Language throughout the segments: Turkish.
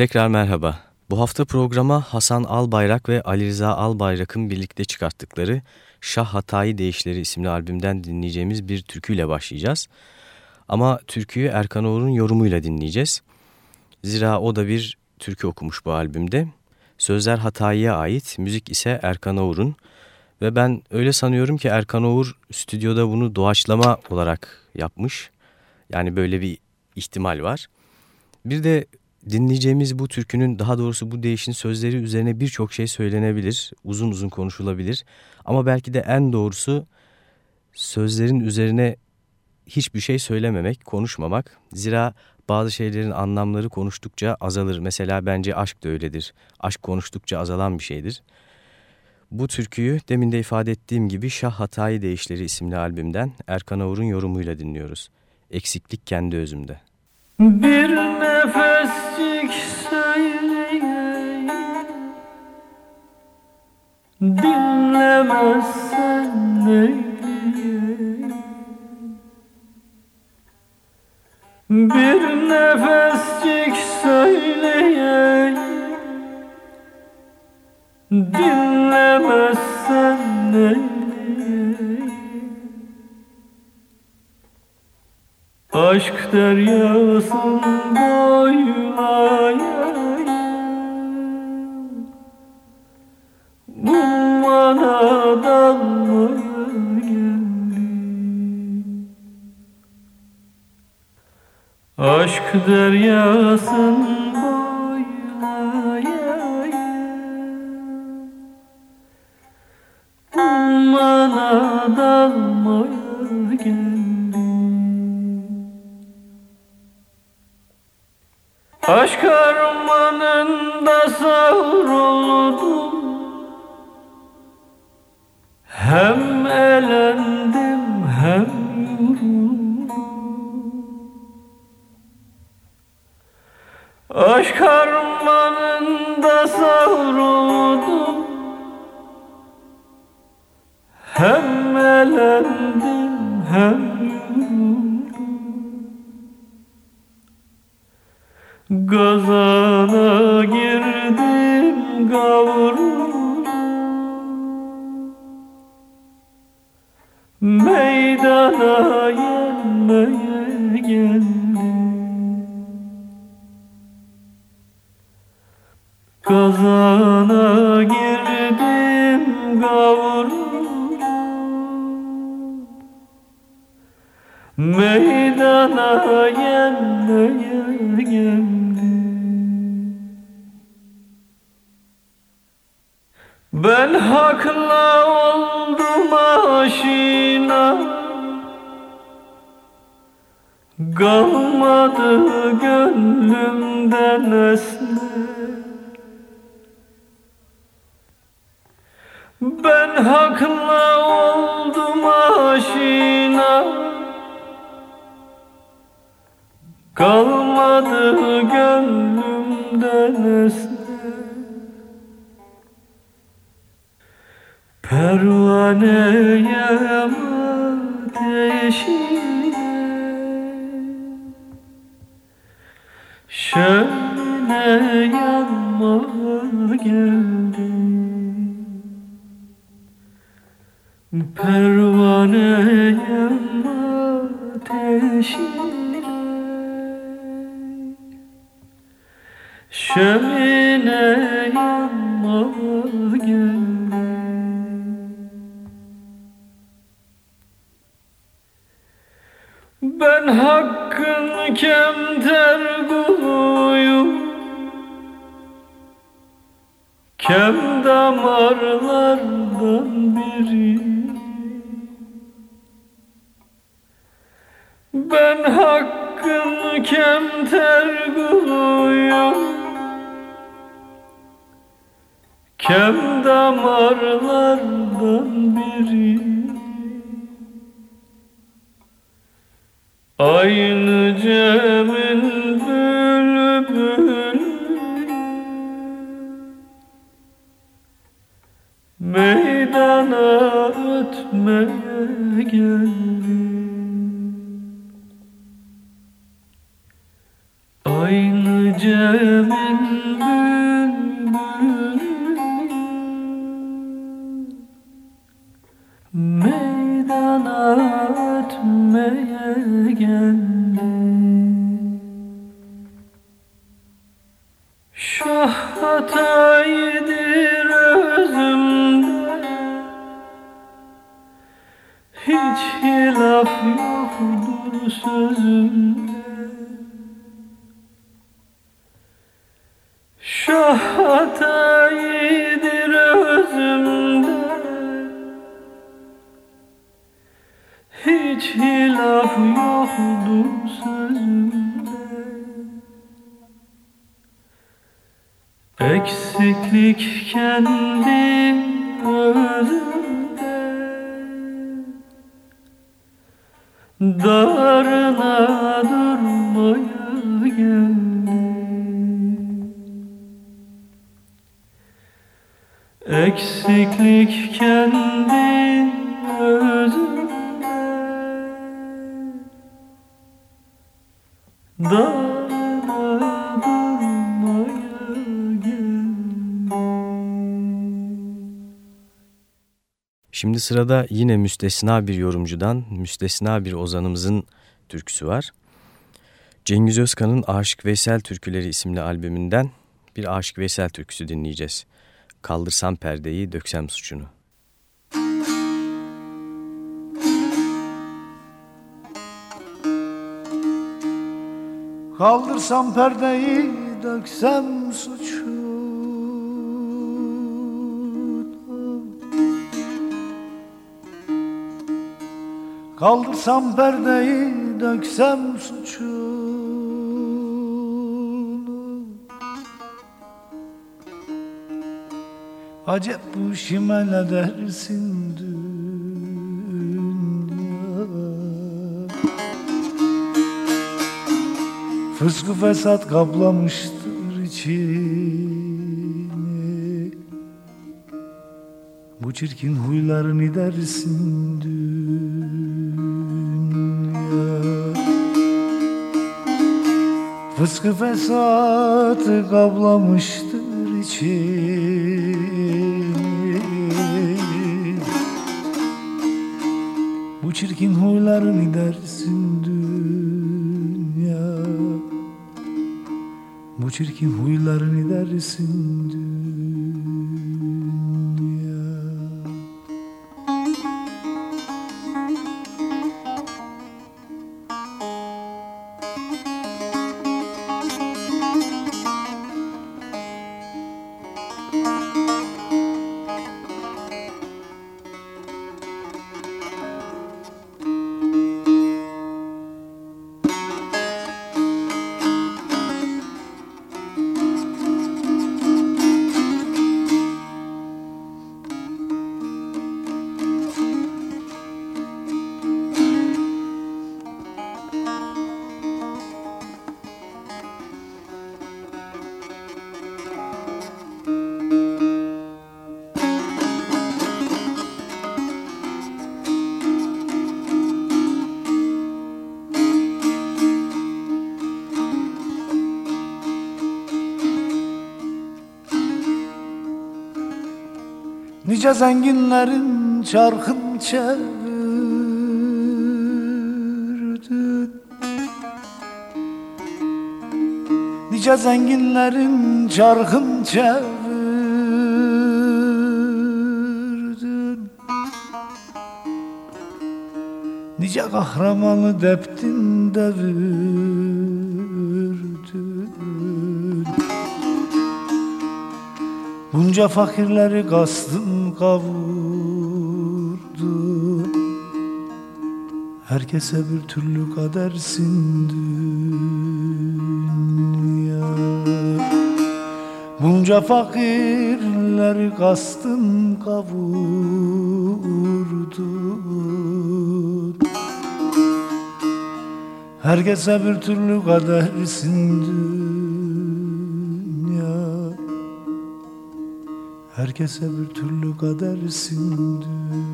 Tekrar merhaba. Bu hafta programa Hasan Albayrak ve Ali Rıza Albayrak'ın birlikte çıkarttıkları Şah Hatayi Değişleri isimli albümden dinleyeceğimiz bir türküyle başlayacağız. Ama türküyü Erkan Oğur'un yorumuyla dinleyeceğiz. Zira o da bir türkü okumuş bu albümde. Sözler Hatayi'ye ait, müzik ise Erkan Oğur'un. Ve ben öyle sanıyorum ki Erkan Oğur stüdyoda bunu doğaçlama olarak yapmış. Yani böyle bir ihtimal var. Bir de dinleyeceğimiz bu türkünün daha doğrusu bu değişin sözleri üzerine birçok şey söylenebilir, uzun uzun konuşulabilir. Ama belki de en doğrusu sözlerin üzerine hiçbir şey söylememek, konuşmamak. Zira bazı şeylerin anlamları konuştukça azalır. Mesela bence aşk da öyledir. Aşk konuştukça azalan bir şeydir. Bu türküyü demin de ifade ettiğim gibi Şah Hatayi Değişleri isimli albümden Erkan Avur'un yorumuyla dinliyoruz. Eksiklik kendi özümde. Bir nefescik söyleyeyim Dinlemezsen neyleyeyim Bir nefescik söyleyeyim Dinlemezsen neyleyeyim Aşk deryasında yunayayım Ummana dalmaya geldim Aşk deryasında bana Mm. Eksiklik Şimdi sırada yine müstesna bir yorumcudan, müstesna bir ozanımızın türküsü var. Cengiz Özkan'ın Aşık Veysel Türküleri isimli albümünden bir Aşık Veysel türküsü dinleyeceğiz. Kaldırsam perdeyi, döksem suçunu. Kaldırsam perdeyi, döksem suçunu Kaldırsam perdeyi, döksem suçunu. Acep bu şime ne dersin dünya. Fıskı fesat kaplamıştır içini. Bu çirkin huylarını dersin dünya Fıskı fesatı kaplamıştır içini Bu çirkin huylarını dersin dünya. Bu çirkin huylarını dersin Nice zenginlerin çarkın çevirdin Nice zenginlerin çarkın çevirdin Nice kahramanı deptin devirdin Bunca fakirleri kastın kavurdu. Herkese bir türlü kadersin dünya. Bunca fakirleri kastın kavurdu. Herkese bir türlü kadersin dünya Herkese bir türlü kadersin dünya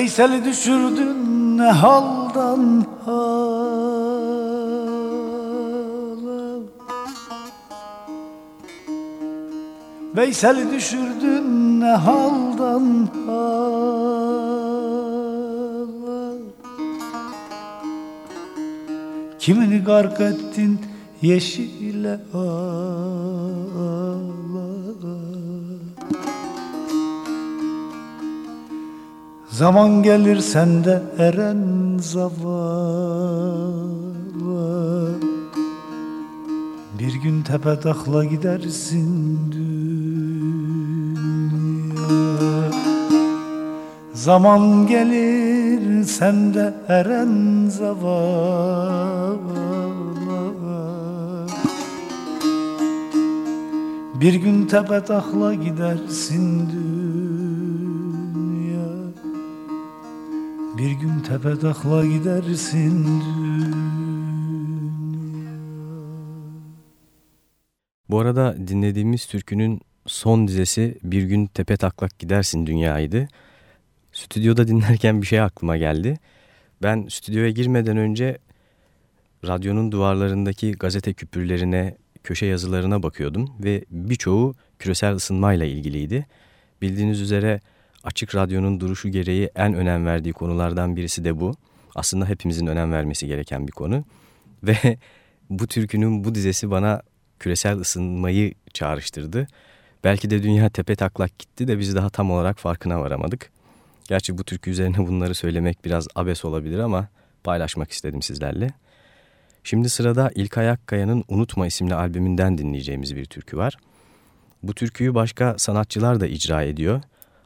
Veysel'i düşürdün ne haldan hala Veysel'i düşürdün ne haldan hala Kimini gark ettin yeşile ala Zaman gelir sende eren zavallı. Bir gün tepe takla gidersin dünya. Zaman gelir sende eren zavallı. Bir gün tepe takla gidersin dünya gün tepe takla gidersin Bu arada dinlediğimiz türkünün son dizesi Bir Gün Tepe Taklak Gidersin Dünya'ydı. Stüdyoda dinlerken bir şey aklıma geldi. Ben stüdyoya girmeden önce radyonun duvarlarındaki gazete küpürlerine, köşe yazılarına bakıyordum ve birçoğu küresel ısınmayla ilgiliydi. Bildiğiniz üzere açık radyonun duruşu gereği en önem verdiği konulardan birisi de bu. Aslında hepimizin önem vermesi gereken bir konu. Ve bu türkünün bu dizesi bana küresel ısınmayı çağrıştırdı. Belki de dünya tepe taklak gitti de biz daha tam olarak farkına varamadık. Gerçi bu türkü üzerine bunları söylemek biraz abes olabilir ama paylaşmak istedim sizlerle. Şimdi sırada İlkay Akkaya'nın Unutma isimli albümünden dinleyeceğimiz bir türkü var. Bu türküyü başka sanatçılar da icra ediyor.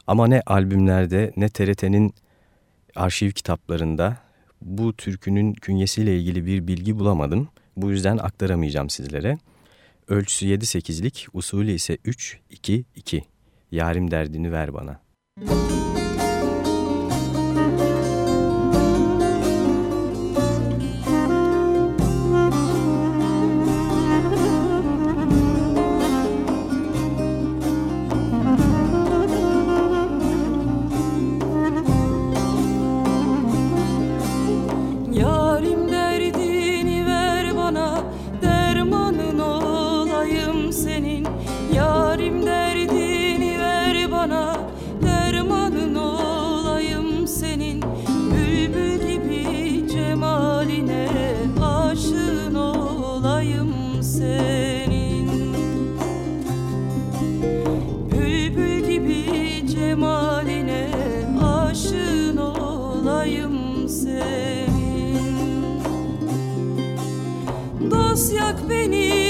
Ama ne albümlerde ne TRT'nin arşiv kitaplarında bu türkünün künyesiyle ilgili bir bilgi bulamadım. Bu yüzden aktaramayacağım sizlere. Ölçüsü 7-8'lik, usulü ise 3-2-2. Yarim derdini ver bana. Müzik Gahi gündüz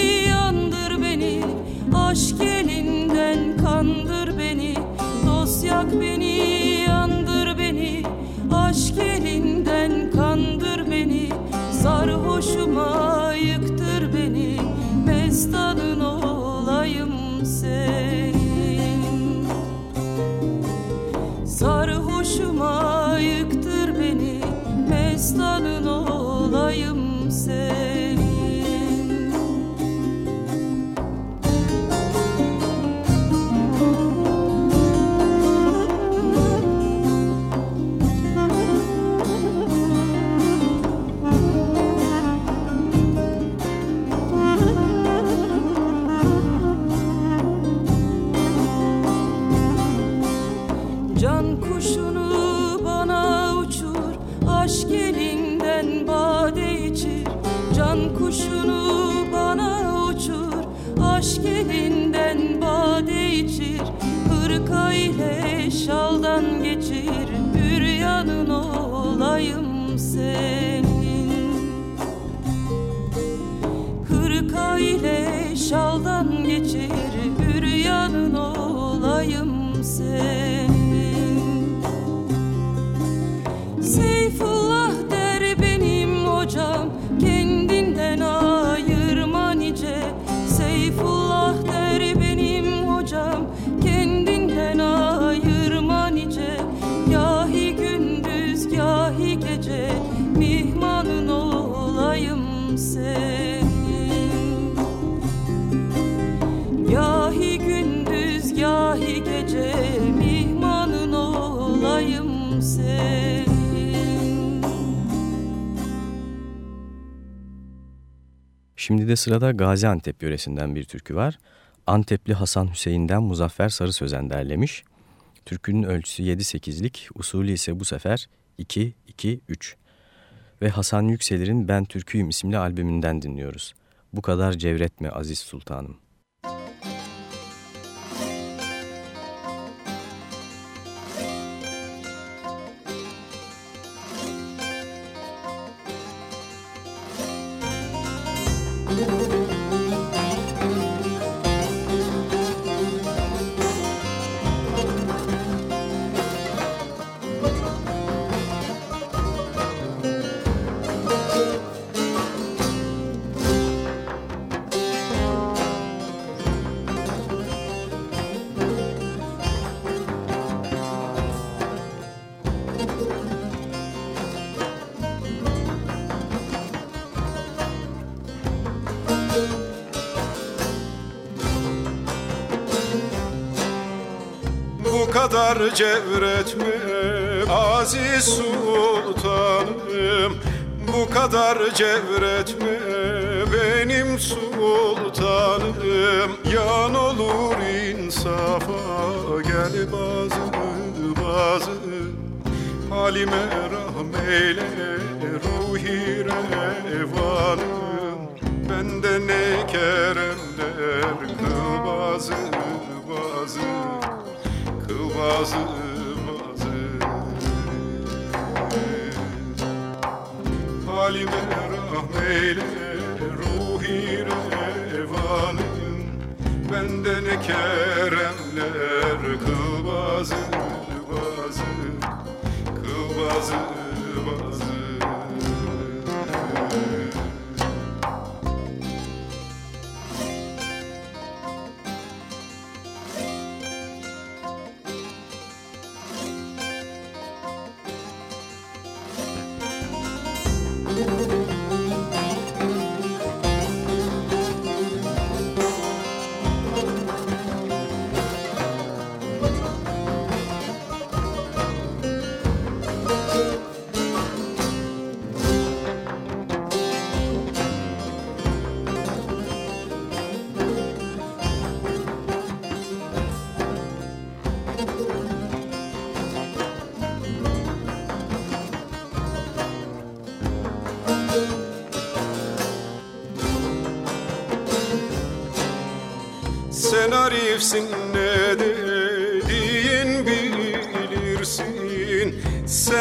full of Şimdi de sırada Gaziantep yöresinden bir türkü var. Antepli Hasan Hüseyin'den Muzaffer Sarı Sözen derlemiş. Türkünün ölçüsü 7-8'lik, usulü ise bu sefer 2-2-3. Ve Hasan Yükselir'in Ben Türküyüm isimli albümünden dinliyoruz. Bu kadar cevretme Aziz Sultanım. Sultanım Bu kadar cevretme benim sultanım. Yan olur insafa gel bazı bazı. Halime rahmeyle ruhi revanım Bende ne keremler kıl bazı bazı. Bazı bazı Halime rahmeyle ruhi revanım. Bende ne keremler kıl bazı bazı Kıl bazı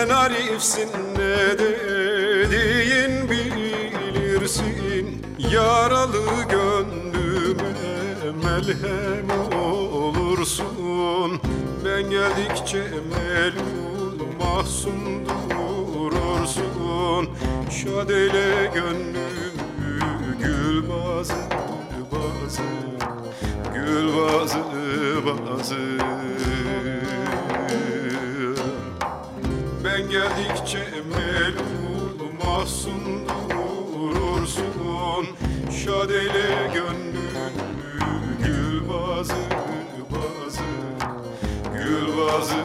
Sen arifsin ne dediğin bilirsin. Yaralı gönlüme melhem olursun. Ben geldikçe melul mahzun durursun. Şad eyle gönlümü gül bazı bazı. Gül bazı bazı geldikçe melul mahzun durursun. Şad eyle gönlümü gül bazı bazı Gül bazı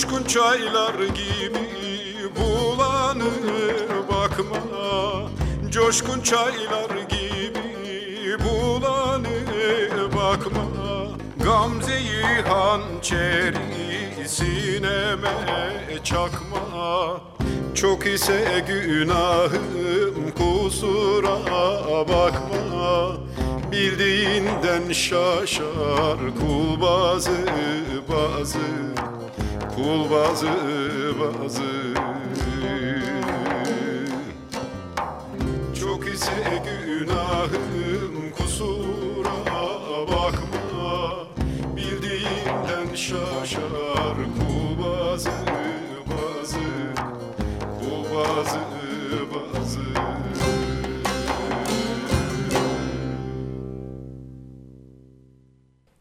Coşkun çaylar gibi bulanır bakma Coşkun çaylar gibi bulanır bakma Gamzeyi hançeri sineme çakma Çok ise günahım kusura bakma Bildiğinden şaşar kul bazı bazı Kul bazı bazı. Çok ise günahım kusura bakma. Bildiğinden şaşar kul bazı bazı. Kul bazı bazı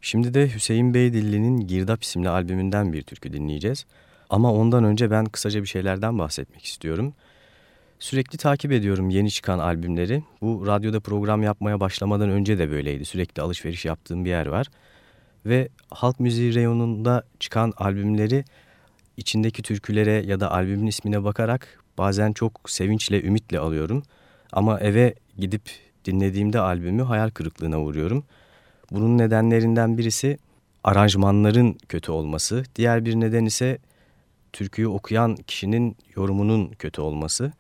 Şimdi de Hüseyin Beydilli'nin Girdap isimli albümünden bir türkü dinleyeceğiz. Ama ondan önce ben kısaca bir şeylerden bahsetmek istiyorum. Sürekli takip ediyorum yeni çıkan albümleri. Bu radyoda program yapmaya başlamadan önce de böyleydi. Sürekli alışveriş yaptığım bir yer var. Ve halk müziği reyonunda çıkan albümleri içindeki türkülere ya da albümün ismine bakarak bazen çok sevinçle, ümitle alıyorum. Ama eve gidip dinlediğimde albümü hayal kırıklığına uğruyorum. Bunun nedenlerinden birisi aranjmanların kötü olması, diğer bir neden ise türküyü okuyan kişinin yorumunun kötü olması.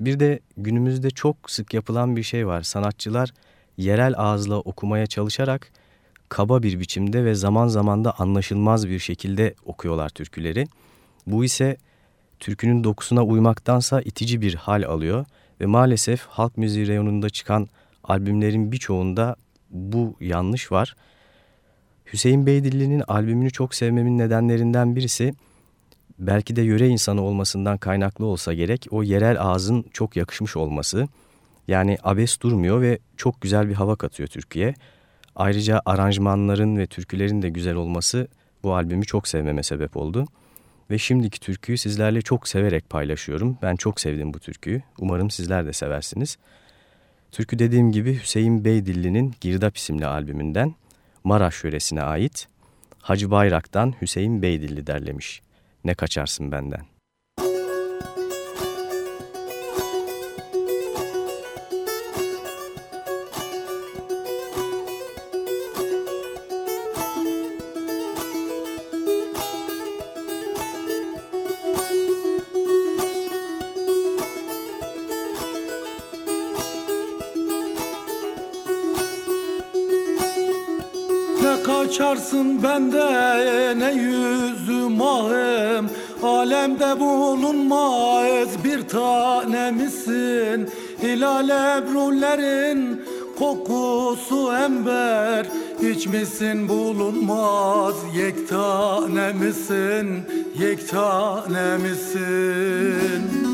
Bir de günümüzde çok sık yapılan bir şey var. Sanatçılar yerel ağızla okumaya çalışarak kaba bir biçimde ve zaman zaman da anlaşılmaz bir şekilde okuyorlar türküleri. Bu ise türkünün dokusuna uymaktansa itici bir hal alıyor ve maalesef halk müziği reyonunda çıkan albümlerin birçoğunda bu yanlış var. Hüseyin Beydilli'nin albümünü çok sevmemin nedenlerinden birisi belki de yöre insanı olmasından kaynaklı olsa gerek o yerel ağzın çok yakışmış olması. Yani abes durmuyor ve çok güzel bir hava katıyor Türkiye. Ayrıca aranjmanların ve türkülerin de güzel olması bu albümü çok sevmeme sebep oldu. Ve şimdiki türküyü sizlerle çok severek paylaşıyorum. Ben çok sevdim bu türküyü. Umarım sizler de seversiniz. Türkü dediğim gibi Hüseyin Beydilli'nin Girdap isimli albümünden Maraş yöresine ait Hacı Bayrak'tan Hüseyin Beydilli derlemiş. Ne kaçarsın benden. Bende ne yüzüm ahım Alemde bulunmaz bir tane misin? Hilal ebrullerin kokusu ember Hiç misin bulunmaz? Yektane misin? Yektane misin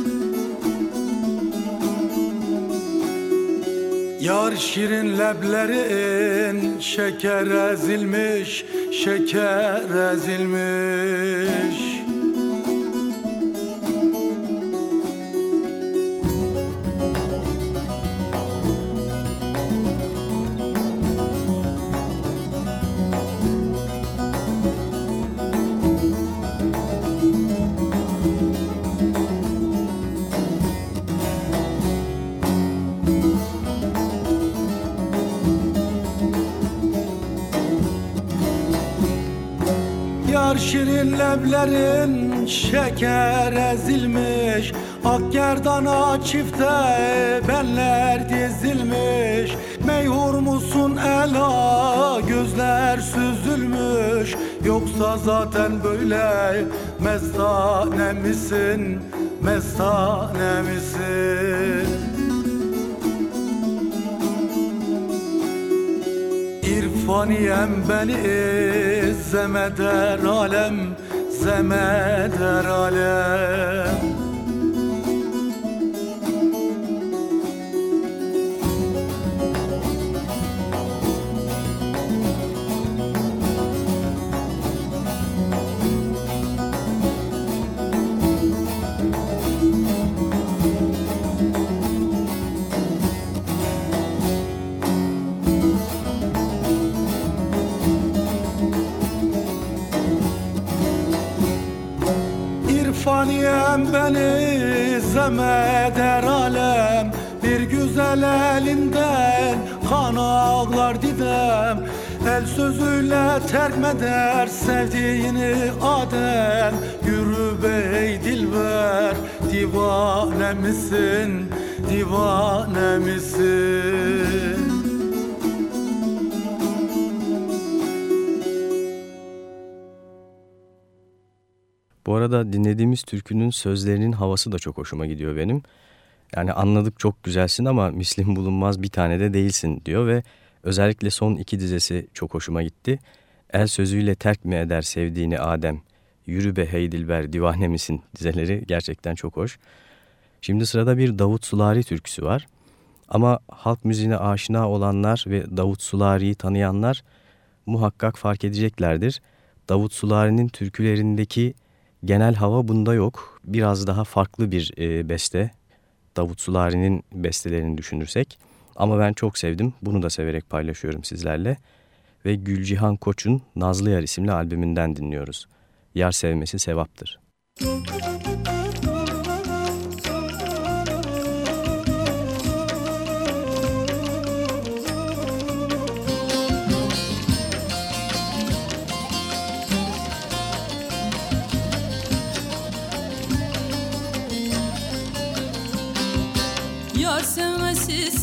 Yar şirin leblerin şeker ezilmiş, şeker ezilmiş şirin leblerin şeker ezilmiş. Ak gerdana çifte benler dizilmiş. Meyhur musun ela? Gözler süzülmüş. Yoksa zaten böyle mestane misin? Mestane misin İrfaniyem beni zemeder alem Zemeder alem faniyem beni zemeder alem. Bir güzel elinden kan ağlar didem. El sözüyle terkmeder sevdiğini adem. Yürü bey dilber divane misin? Divane misin Bu arada dinlediğimiz türkünün sözlerinin havası da çok hoşuma gidiyor benim. Yani anladık çok güzelsin ama mislim bulunmaz bir tane de değilsin diyor ve özellikle son iki dizesi çok hoşuma gitti. El sözüyle terk mi eder sevdiğini Adem, yürü be hey dilber divane misin dizeleri gerçekten çok hoş. Şimdi sırada bir Davut Sulari türküsü var. Ama halk müziğine aşina olanlar ve Davut Sulari'yi tanıyanlar muhakkak fark edeceklerdir. Davut Sulari'nin türkülerindeki genel hava bunda yok. Biraz daha farklı bir e, beste. Davut Sulari'nin bestelerini düşünürsek. Ama ben çok sevdim. Bunu da severek paylaşıyorum sizlerle. Ve Gülcihan Koç'un Nazlı Yar isimli albümünden dinliyoruz. Yar sevmesi sevaptır. Müzik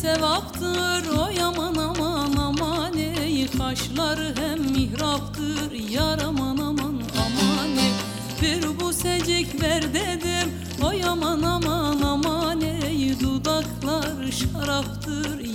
sevaptır o yaman aman aman ey Kaşları hem mihraptır. Yar aman aman aman ey. Bir bu secik ver dedim o yaman aman aman ey Dudaklar şaraptır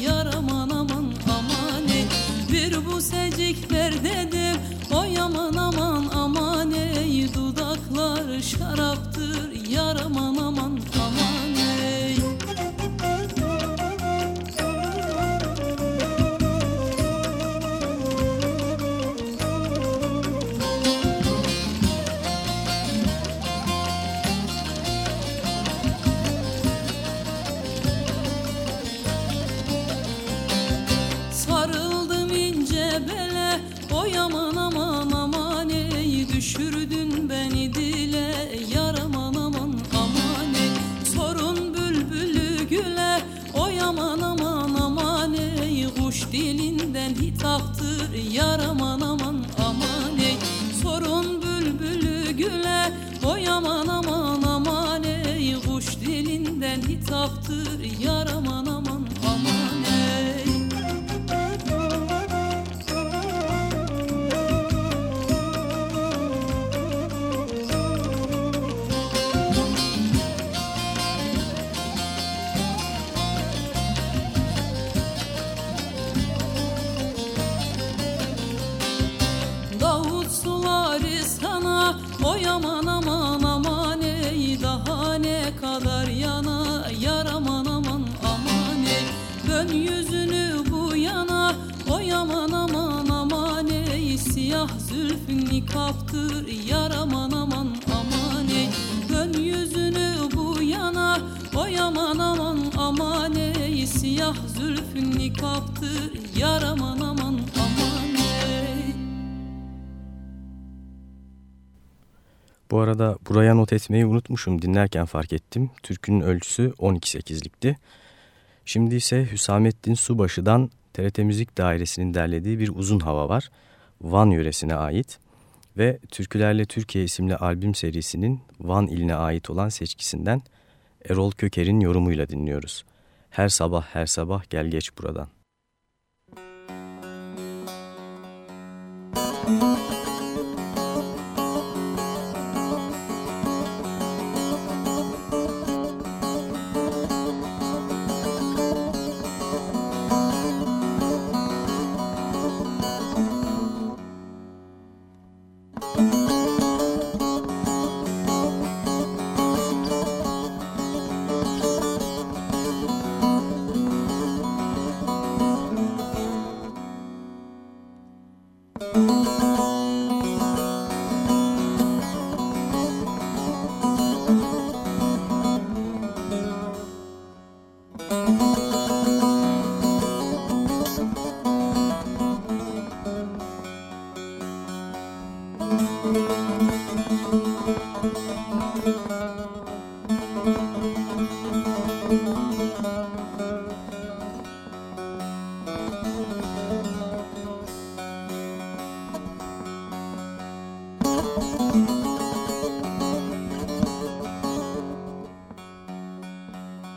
zülfünni kaptır yar aman aman aman ey Bu arada buraya not etmeyi unutmuşum dinlerken fark ettim. Türkünün ölçüsü 12-8'likti. Şimdi ise Hüsamettin Subaşı'dan TRT Müzik Dairesi'nin derlediği bir uzun hava var. Van yöresine ait ve Türkülerle Türkiye isimli albüm serisinin Van iline ait olan seçkisinden Erol Köker'in yorumuyla dinliyoruz. Her sabah her sabah gel geç buradan. Müzik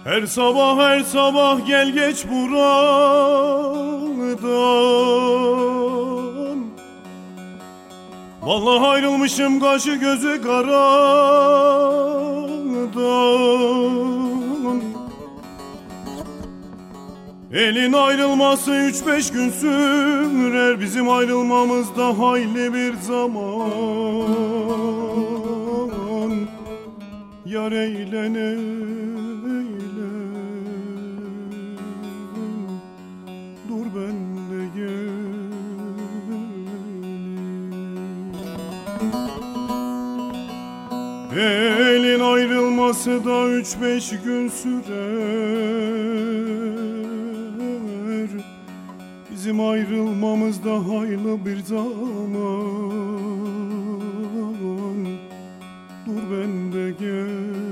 Her sabah her sabah gel geç buradan Allah ayrılmışım kaşı gözü karadan Elin ayrılması üç beş gün sürer Bizim ayrılmamız da hayli bir zaman Yar eğlen eğlen. Dur ben de Elin ayrılması da üç beş gün sürer. Bizim ayrılmamız da hayli bir zaman Dur ben de geleyim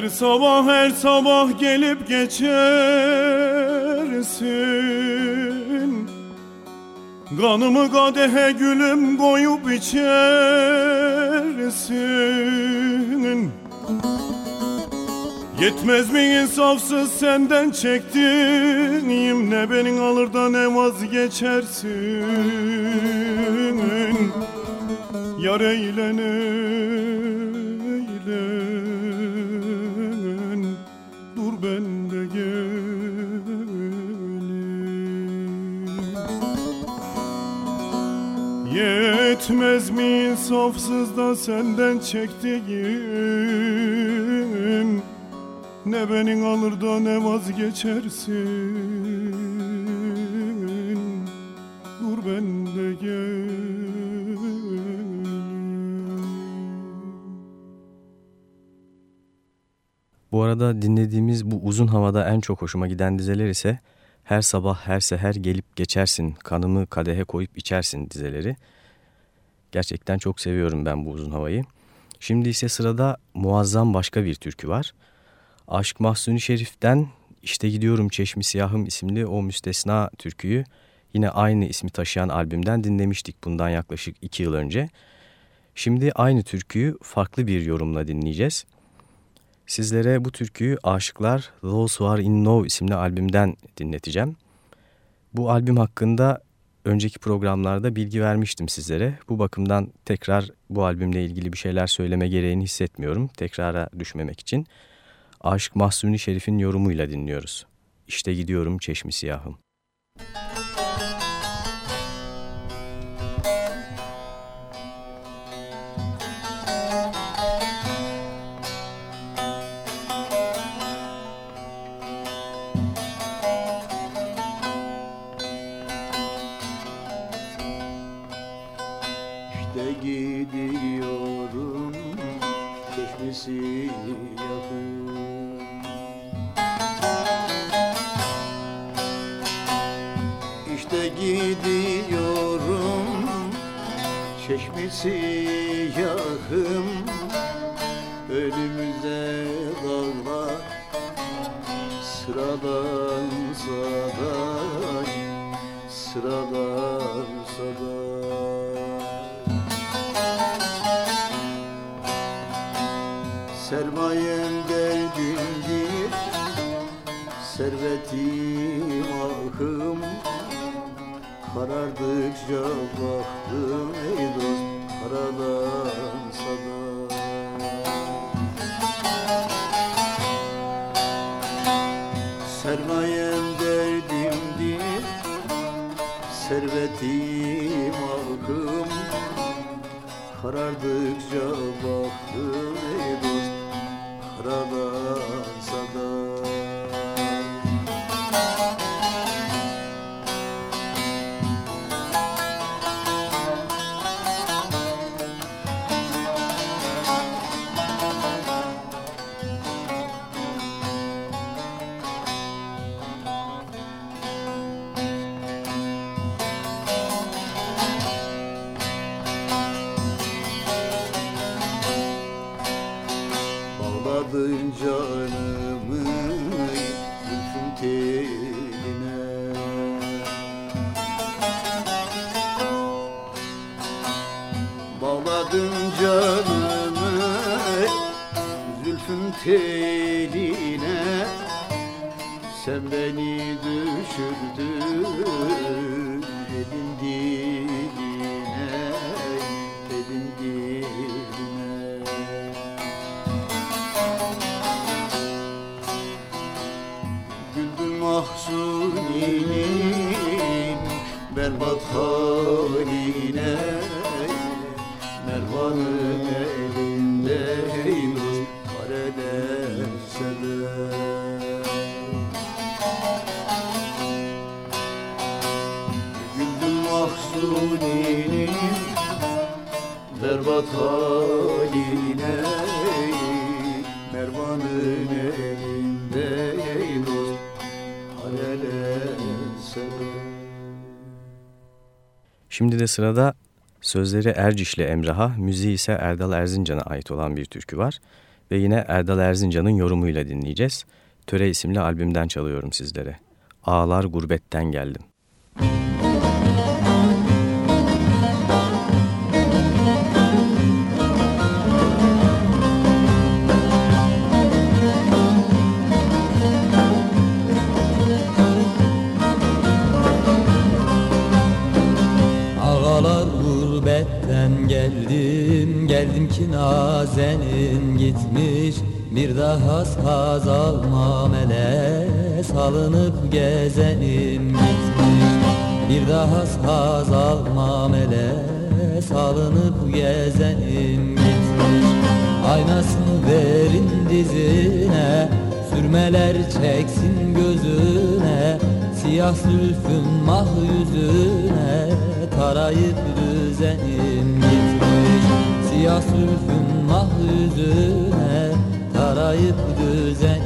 Her sabah her sabah gelip geçersin. Kanımı kadehe gülüm koyup içersin. Yetmez mi insafsız senden çektiğim? Ne benim alır da ne vazgeçersin? Yar eğlen insafsız da senden çektiğim Ne benim alır da ne vazgeçersin Dur ben de geleyim Bu arada dinlediğimiz bu uzun havada en çok hoşuma giden dizeler ise Her sabah her seher gelip geçersin, kanımı kadehe koyup içersin dizeleri. Gerçekten çok seviyorum ben bu uzun havayı. Şimdi ise sırada muazzam başka bir türkü var. Aşık Mahsuni Şerif'ten İşte Gidiyorum Çeşmi Siyahım isimli o müstesna türküyü yine aynı ismi taşıyan albümden dinlemiştik bundan yaklaşık iki yıl önce. Şimdi aynı türküyü farklı bir yorumla dinleyeceğiz. Sizlere bu türküyü Aşıklar Those Who Are In Know isimli albümden dinleteceğim. Bu albüm hakkında önceki programlarda bilgi vermiştim sizlere. Bu bakımdan tekrar bu albümle ilgili bir şeyler söyleme gereğini hissetmiyorum. Tekrara düşmemek için. Aşık Mahsuni Şerif'in yorumuyla dinliyoruz. İşte gidiyorum çeşmi siyahım. İşte yakın Önümüze dağlar sıradan saday Sıradan saday Sermayem derdimdir Servetim ahım. Karardıkça baktım ey dost Karadan sada Sermayem derdimdir Servetim ahım Karardıkça baktım mahzuninin berbat haline Mervan'ın sırada sözleri Erciş'le Emrah'a, müziği ise Erdal Erzincan'a ait olan bir türkü var. Ve yine Erdal Erzincan'ın yorumuyla dinleyeceğiz. Töre isimli albümden çalıyorum sizlere. Ağlar gurbetten geldim. Geldim ki nazenin gitmiş Bir daha saz almam ele Salınıp gezenim gitmiş. Bir daha saz almam ele Salınıp gezenim gitmiş. Aynasını verin dizine Sürmeler çeksin gözüne. Siyah zülfün mah yüzüne Tarayıp düzenim gitmiş zülfün mah yüzüne Tarayıp düzenim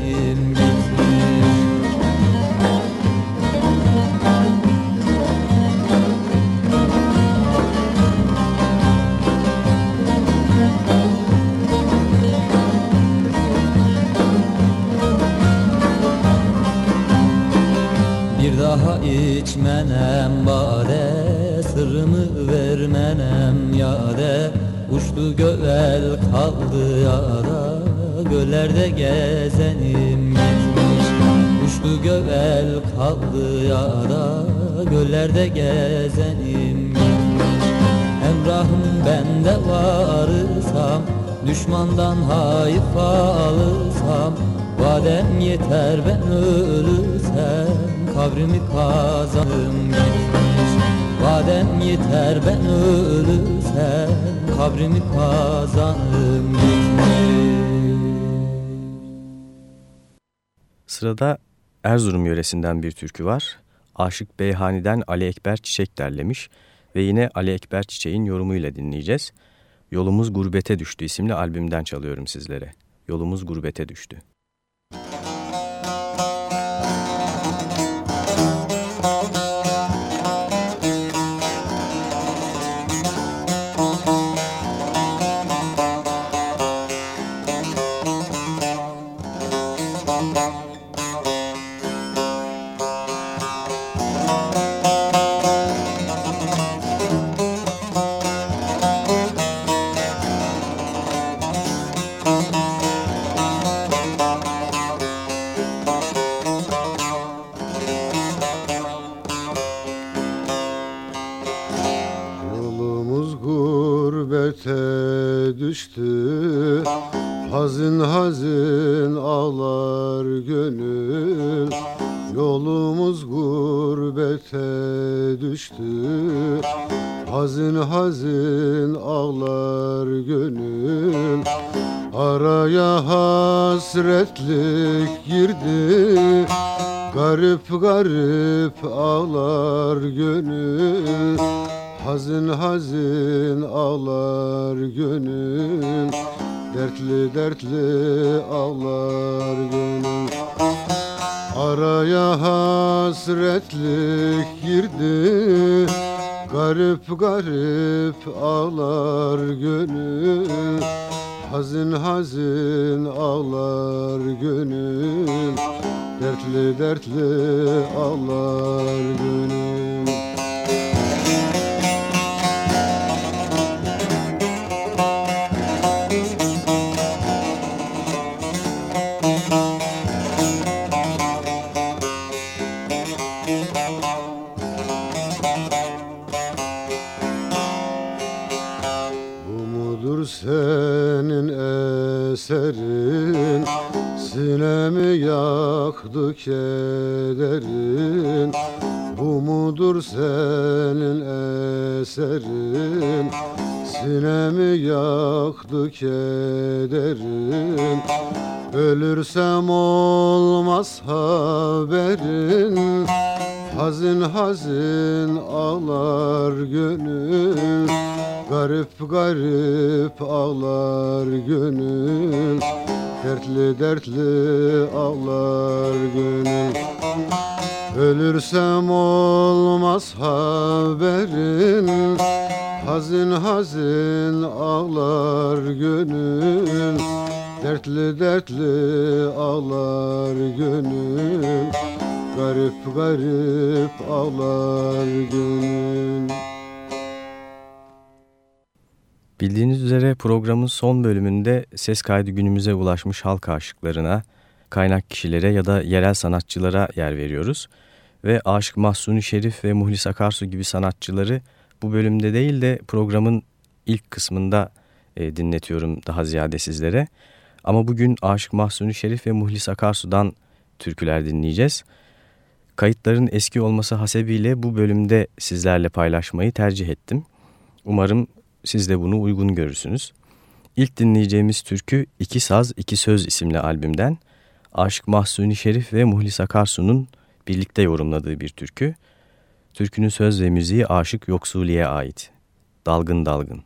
Düşmandan hayıf alırsam Vadem yeter ben ölürsem Kabrimi kazanım gitmiş Vadem yeter ben ölürsem Kabrimi kazanım gitmiş Sırada Erzurum yöresinden bir türkü var. Aşık Beyhani'den Ali Ekber Çiçek derlemiş ve yine Ali Ekber Çiçek'in yorumuyla dinleyeceğiz. Yolumuz Gurbete Düştü isimli albümden çalıyorum sizlere. Yolumuz Gurbete Düştü. Hazin hazin ağlar gönül Araya hasretlik Dertli Bu mudur senin eserin? Sinemi yaktı kederin? Ölürsem olmaz haberin. Hazin hazin ağlar gönül. Garip garip ağlar gönül. Dertli dertli ağlar gönül Ölürsem olmaz haberin. Hazin hazin ağlar gönül. Dertli dertli ağlar gönül. Garip garip ağlar gönül. Bildiğiniz üzere programın son bölümünde ses kaydı günümüze ulaşmış halk aşıklarına, kaynak kişilere ya da yerel sanatçılara yer veriyoruz. Ve Aşık Mahsuni Şerif ve Muhlis Akarsu gibi sanatçıları bu bölümde değil de programın ilk kısmında e, dinletiyorum daha ziyade sizlere. Ama bugün Aşık Mahsuni Şerif ve Muhlis Akarsu'dan türküler dinleyeceğiz. Kayıtların eski olması hasebiyle bu bölümde sizlerle paylaşmayı tercih ettim. Umarım siz de bunu uygun görürsünüz. İlk dinleyeceğimiz türkü İki Saz İki Söz isimli albümden Aşık Mahsuni Şerif ve Muhlis Akarsu'nun birlikte yorumladığı bir türkü. Türkünün söz ve müziği Aşık Yoksuli'ye ait. Dalgın Dalgın.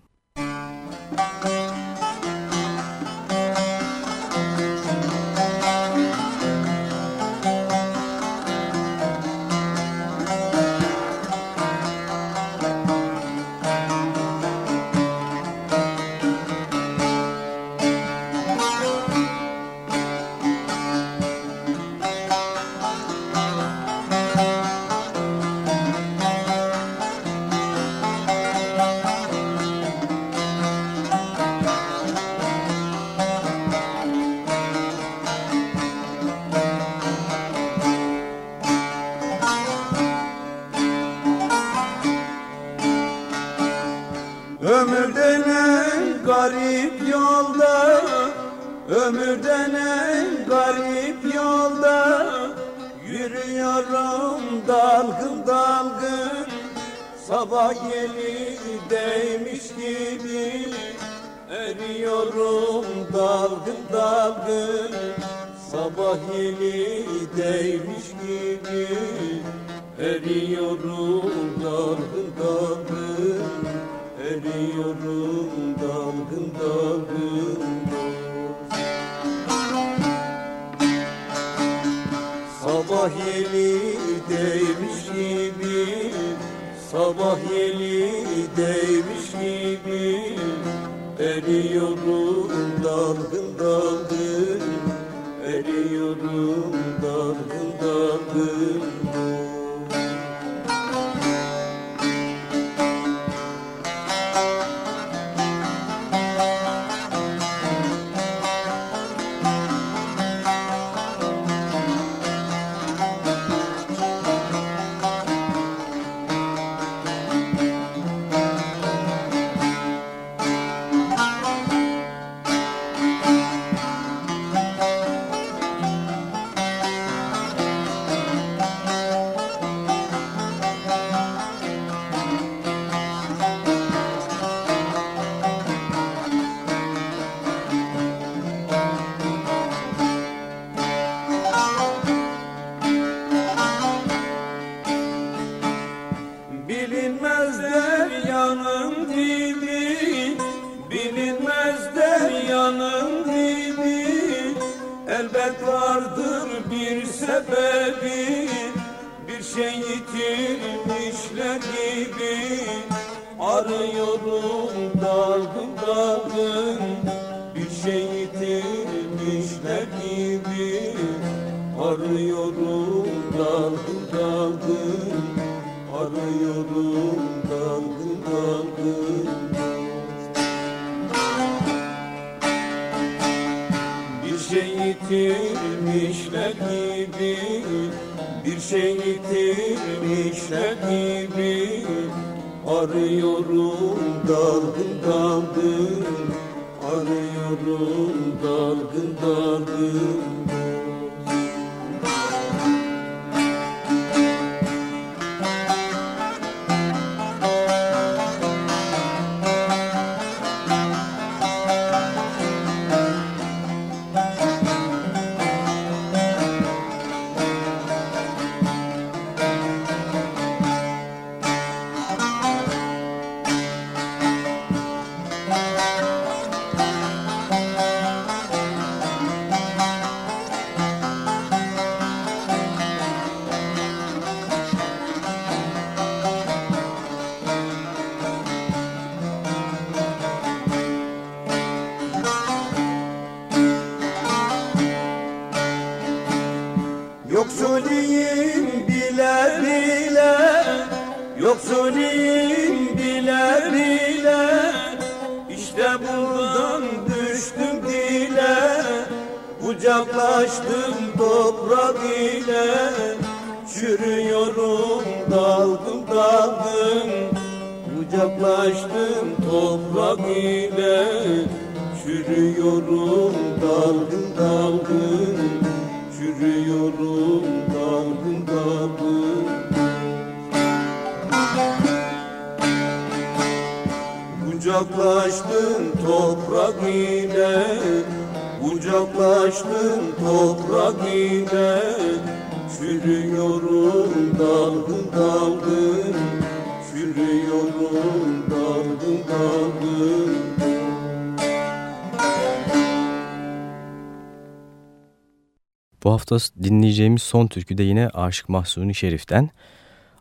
Son türkü de yine Aşık Mahsuni Şerif'ten.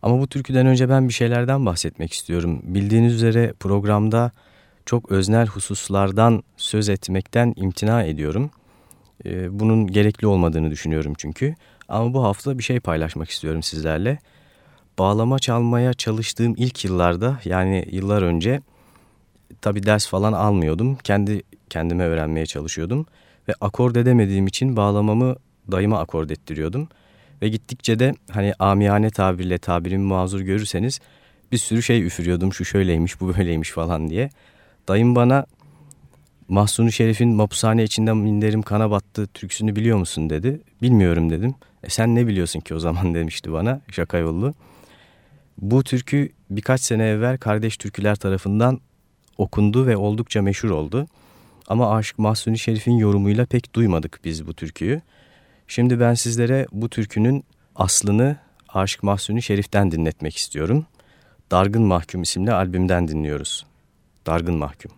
Ama bu türküden önce ben bir şeylerden bahsetmek istiyorum. Bildiğiniz üzere programda çok öznel hususlardan söz etmekten imtina ediyorum. Ee, bunun gerekli olmadığını düşünüyorum çünkü. Ama bu hafta bir şey paylaşmak istiyorum sizlerle. Bağlama çalmaya çalıştığım ilk yıllarda yani yıllar önce tabi ders falan almıyordum. Kendi kendime öğrenmeye çalışıyordum. Ve akord edemediğim için bağlamamı dayıma akord ettiriyordum. Ve gittikçe de hani amiyane tabirle tabirimi mazur görürseniz bir sürü şey üfürüyordum. Şu şöyleymiş bu böyleymiş falan diye. Dayım bana Mahsuni Şerif'in Mapushane içinden minderim kana battı türküsünü biliyor musun dedi. Bilmiyorum dedim. E sen ne biliyorsun ki o zaman demişti bana şaka yollu. Bu türkü birkaç sene evvel Kardeş Türküler tarafından okundu ve oldukça meşhur oldu. Ama Aşık Mahsuni Şerif'in yorumuyla pek duymadık biz bu türküyü. Şimdi ben sizlere bu türkünün aslını Aşık Mahsuni Şerif'ten dinletmek istiyorum. Dargın Mahkum isimli albümden dinliyoruz. Dargın Mahkum.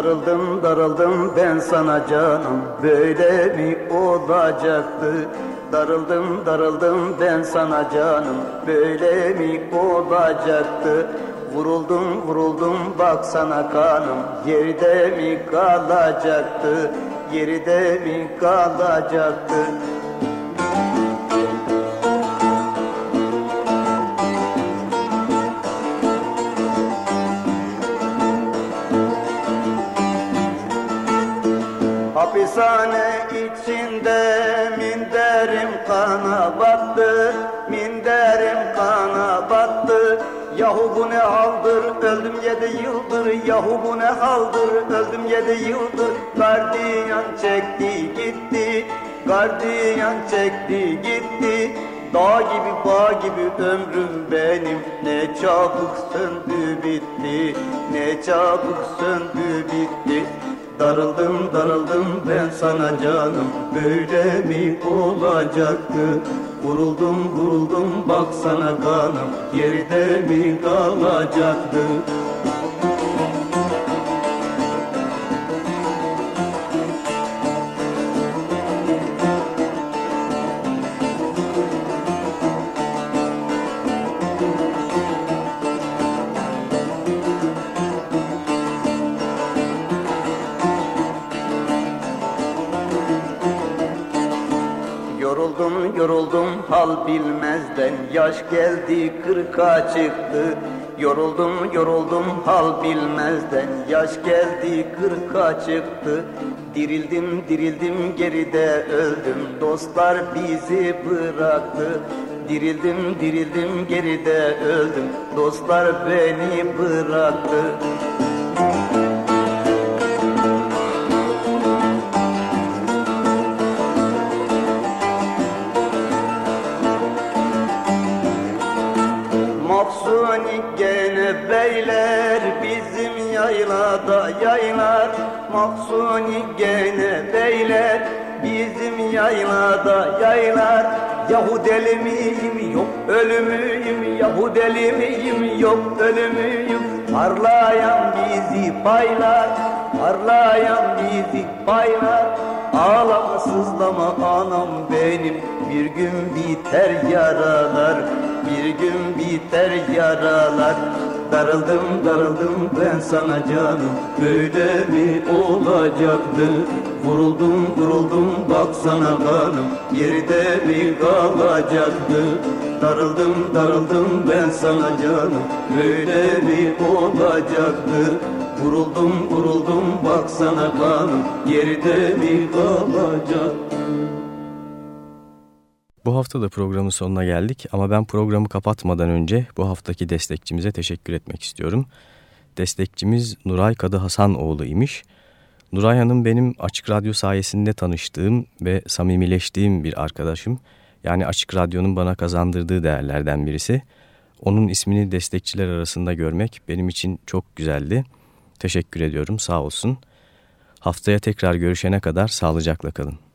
Darıldım darıldım ben sana canım. Böyle mi olacaktı? Darıldım darıldım ben sana canım. Böyle mi olacaktı? Vuruldum vuruldum baksana kanım. Yerde mi kalacaktı? Yerde mi kalacaktı yedi yıldır Yahu bu ne haldır öldüm yedi yıldır. Gardiyan çekti gitti. Gardiyan çekti gitti. Dağ gibi bağ gibi ömrüm benim. Ne çabuk söndü bitti. Ne çabuk söndü bitti. Darıldım darıldım ben sana canım. Böyle mi olacaktı? Vuruldum vuruldum baksana kanım. Geride mi kalacaktı Yaş geldi kırka çıktı. Yoruldum yoruldum hal bilmezden. Yaş geldi kırka çıktı. Dirildim dirildim geride öldüm. Dostlar bizi bıraktı. Dirildim dirildim geride öldüm. Dostlar beni bıraktı yaylar Mahsuni gene beyler. Bizim yaylada yaylar Yahu deli yok ölümüyüm Yahu deli yok ölümüyüm Parlayan bizi paylar Parlayan bizi paylar. Ağlama sızlama anam benim. Bir gün biter yaralar Bir gün biter yaralar Darıldım darıldım ben sana canım. Böyle mi olacaktı. Vuruldum vuruldum baksana kanım. Yerde mi kalacaktı. Darıldım darıldım ben sana canım. Böyle mi olacaktı. Vuruldum vuruldum baksana kanım. Yerde mi kalacaktı Bu hafta da programın sonuna geldik ama ben programı kapatmadan önce bu haftaki destekçimize teşekkür etmek istiyorum. Destekçimiz Nuray Kadı Hasanoğlu imiş. Nuray Hanım benim Açık Radyo sayesinde tanıştığım ve samimileştiğim bir arkadaşım. Yani Açık Radyo'nun bana kazandırdığı değerlerden birisi. Onun ismini destekçiler arasında görmek benim için çok güzeldi. Teşekkür ediyorum sağ olsun. Haftaya tekrar görüşene kadar sağlıcakla kalın.